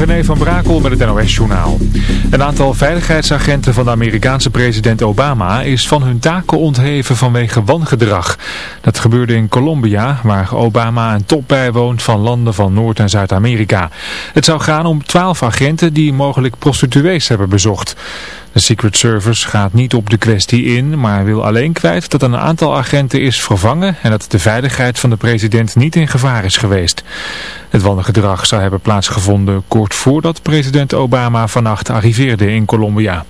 René van Brakel met het NOS-journaal. Een aantal veiligheidsagenten van de Amerikaanse president Obama is van hun taken ontheven vanwege wangedrag. Dat gebeurde in Colombia, waar Obama een top bijwoont van landen van Noord- en Zuid-Amerika. Het zou gaan om twaalf agenten die mogelijk prostituees hebben bezocht. De Secret Service gaat niet op de kwestie in, maar wil alleen kwijt dat een aantal agenten is vervangen en dat de veiligheid van de president niet in gevaar is geweest. Het wandelgedrag zou hebben plaatsgevonden kort voordat president Obama vannacht arriveerde in Colombia.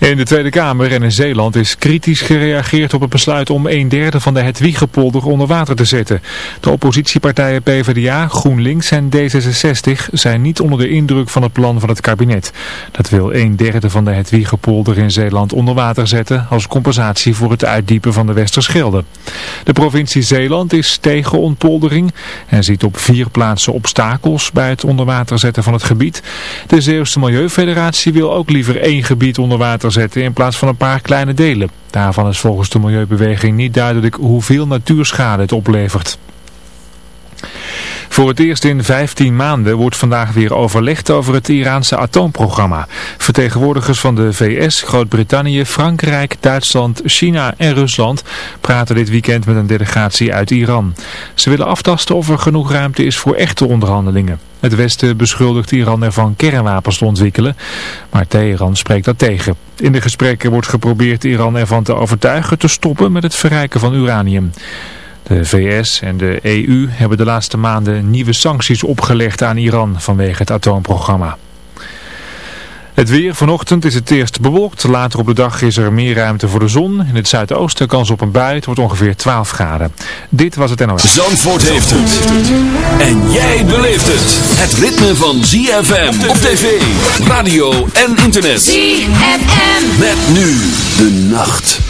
In de Tweede Kamer en in Zeeland is kritisch gereageerd op het besluit om een derde van de Hedwiegepolder onder water te zetten. De oppositiepartijen PvdA, GroenLinks en D66 zijn niet onder de indruk van het plan van het kabinet. Dat wil een derde van de Hedwiegepolder in Zeeland onder water zetten als compensatie voor het uitdiepen van de Westerschelde. De provincie Zeeland is tegen ontpoldering en ziet op vier plaatsen obstakels bij het onder water zetten van het gebied. De Zeeuwse Milieufederatie wil ook liever één gebied onder water zetten in plaats van een paar kleine delen. Daarvan is volgens de milieubeweging niet duidelijk hoeveel natuurschade het oplevert. Voor het eerst in 15 maanden wordt vandaag weer overlegd over het Iraanse atoomprogramma. Vertegenwoordigers van de VS, Groot-Brittannië, Frankrijk, Duitsland, China en Rusland praten dit weekend met een delegatie uit Iran. Ze willen aftasten of er genoeg ruimte is voor echte onderhandelingen. Het Westen beschuldigt Iran ervan kernwapens te ontwikkelen, maar Teheran spreekt dat tegen. In de gesprekken wordt geprobeerd Iran ervan te overtuigen te stoppen met het verrijken van uranium. De VS en de EU hebben de laatste maanden nieuwe sancties opgelegd aan Iran vanwege het atoomprogramma. Het weer vanochtend is het eerst bewolkt. Later op de dag is er meer ruimte voor de zon. In het zuidoosten kans op een bui. Het wordt ongeveer 12 graden. Dit was het NOS. Zandvoort heeft het. En jij beleeft het. Het ritme van ZFM op tv, radio en internet. ZFM. Met nu de nacht.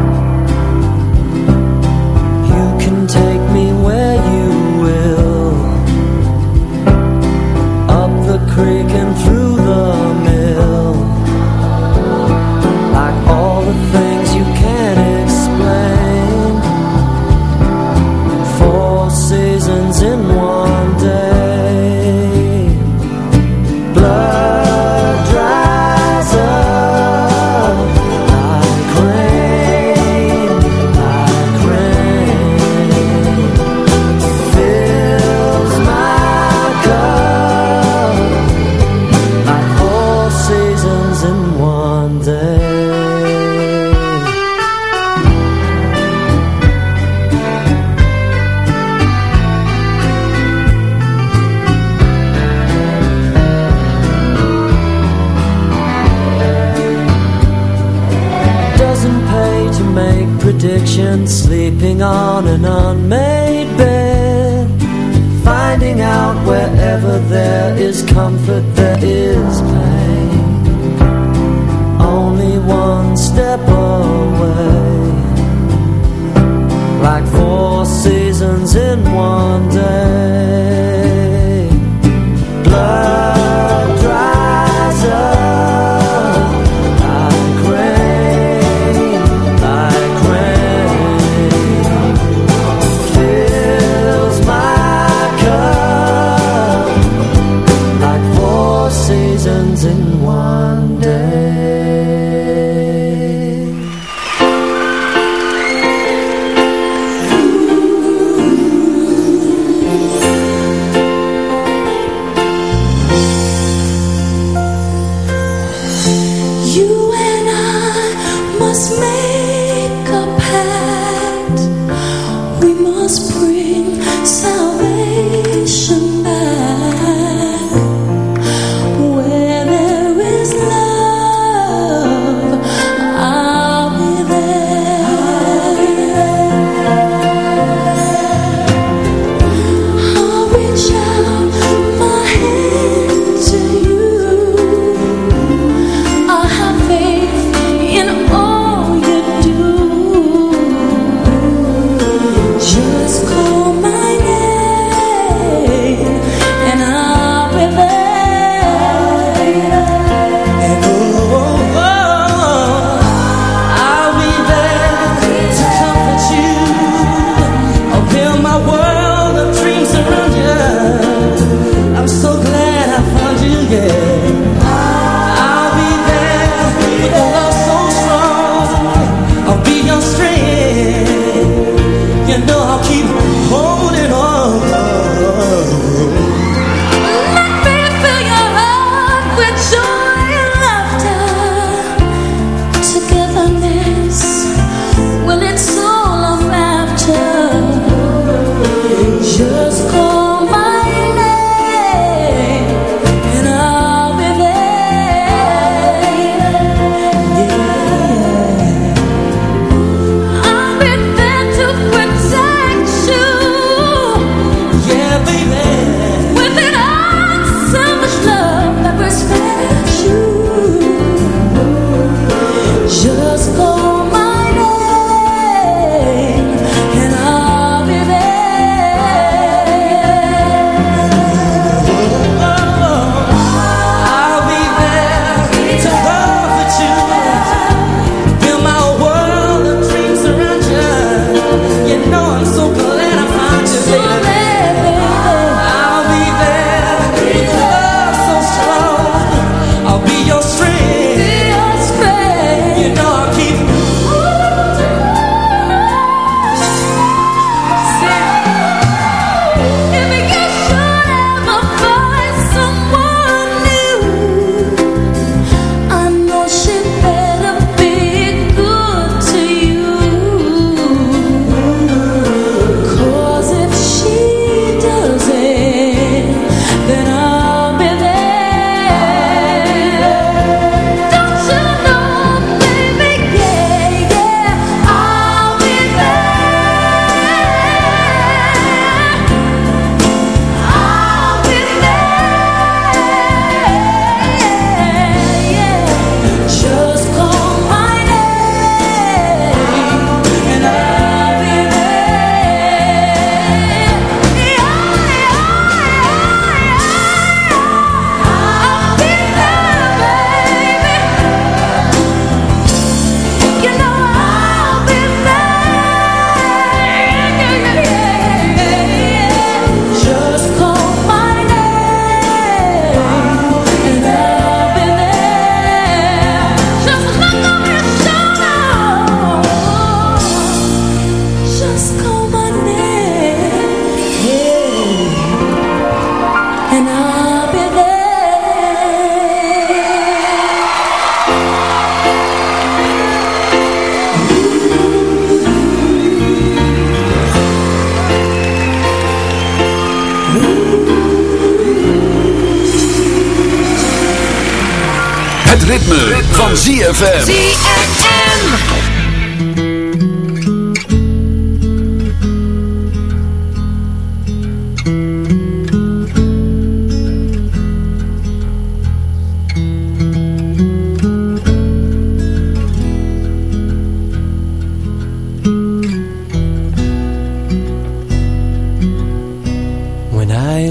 sleeping on an unmade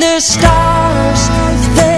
the stars, they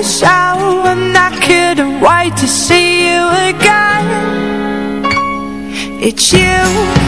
I love you And I couldn't wait to see you again. It's you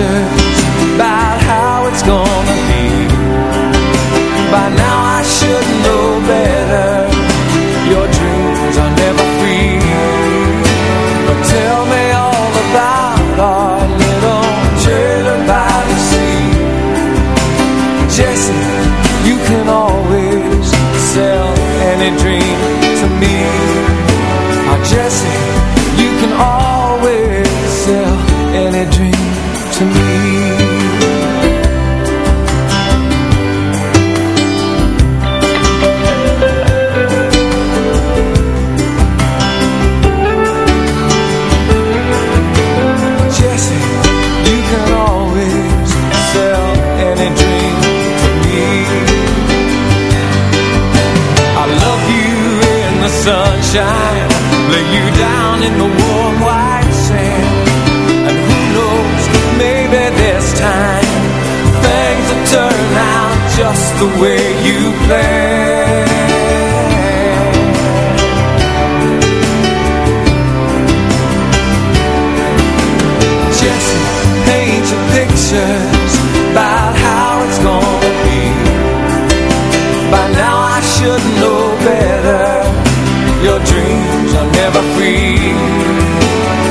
pictures in the sunshine, lay you down in the the way you play Jessie, paint your pictures about how it's gonna be. By now I should know better. Your dreams are never free.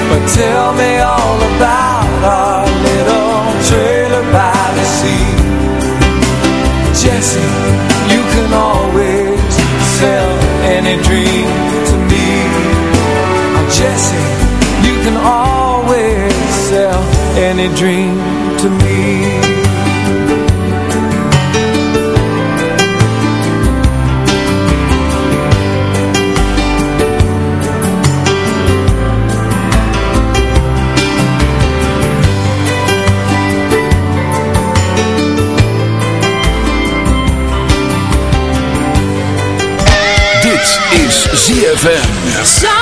But tell me all about our little trailer by the sea. Jessie, you can always sell any dream to me. Oh, Jessie, you can always sell any dream ZFM.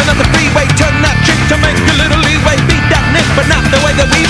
Another freeway, turn that trick to make a little leeway. Beat that nick, but not the way that we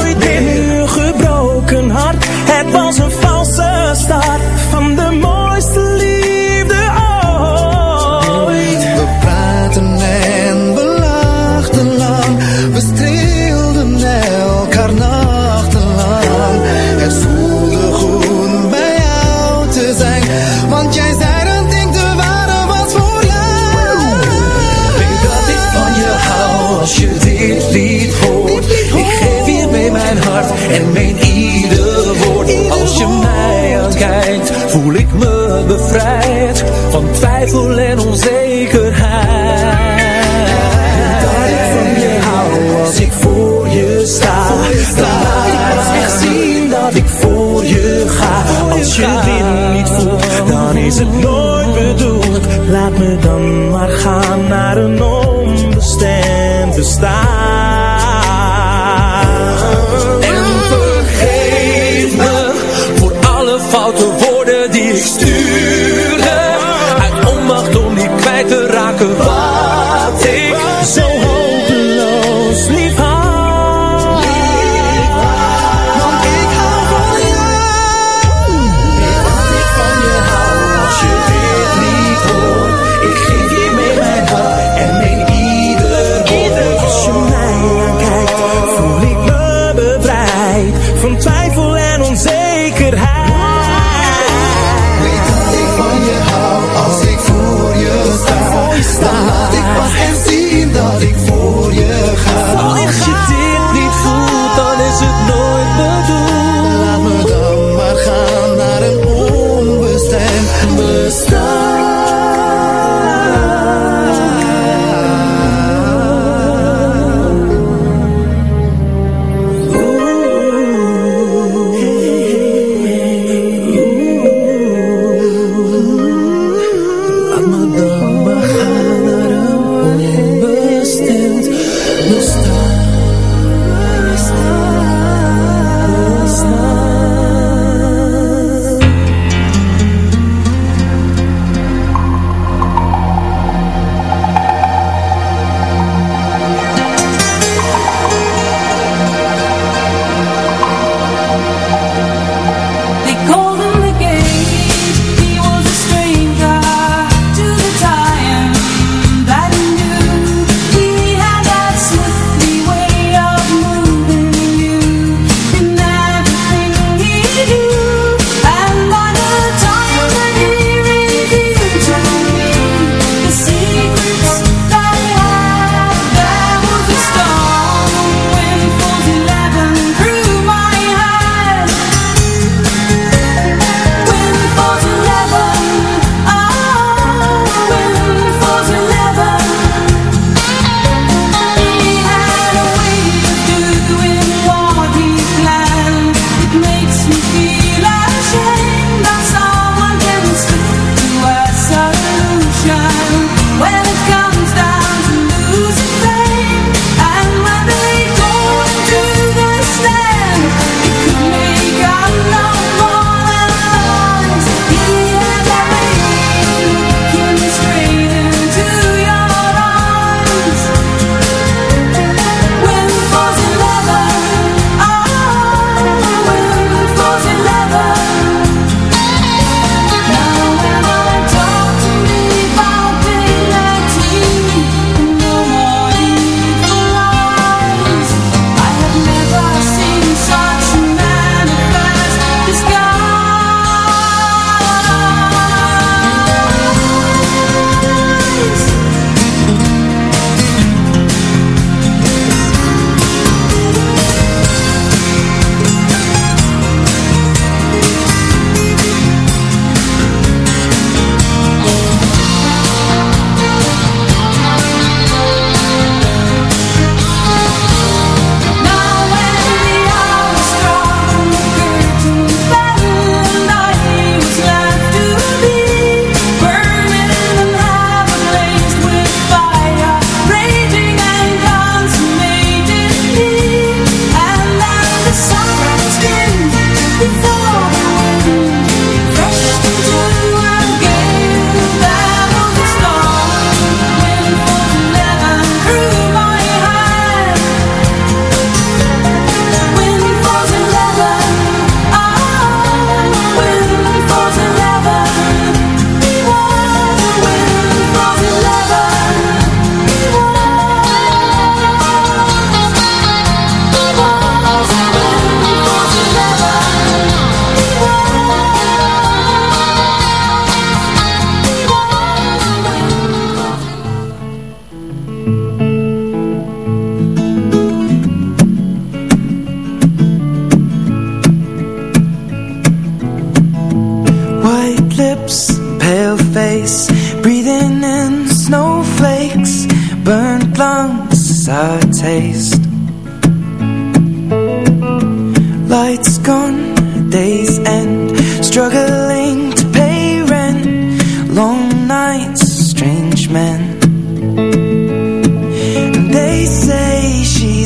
en meen ieder woord Als je mij aankijkt voel ik me bevrijd Van twijfel en onzekerheid